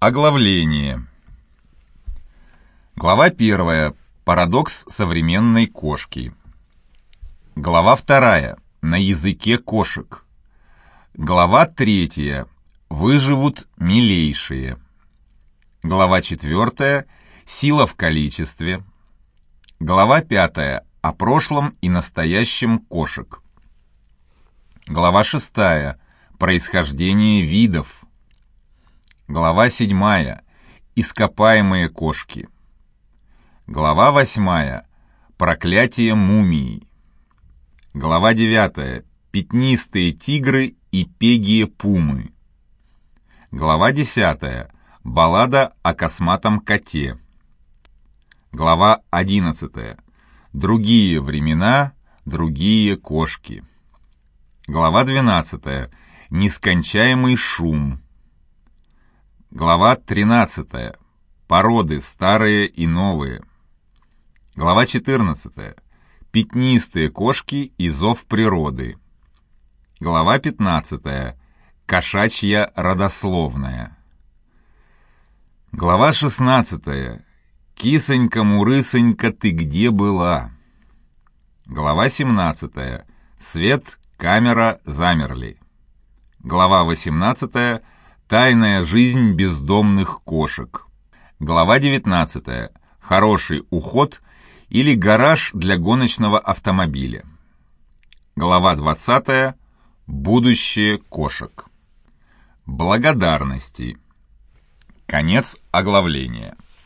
Оглавление. Глава первая. Парадокс современной кошки. Глава вторая. На языке кошек. Глава третья. Выживут милейшие. Глава четвертая. Сила в количестве. Глава пятая. О прошлом и настоящем кошек. Глава шестая. Происхождение видов. Глава 7. Ископаемые кошки. Глава 8. Проклятие мумии. Глава 9. Пятнистые тигры и пегие пумы. Глава 10. Баллада о косматом коте. Глава 11. Другие времена, другие кошки. Глава 12. Нескончаемый шум. Глава 13. Породы старые и новые. Глава 14. Пятнистые кошки и зов природы. Глава 15. Кошачья родословная. Глава 16. Кисонька-мурысонька, ты где была? Глава 17. Свет, камера замерли. Глава 18. Тайная жизнь бездомных кошек. Глава 19. Хороший уход или гараж для гоночного автомобиля. Глава 20. Будущее кошек. Благодарности. Конец оглавления.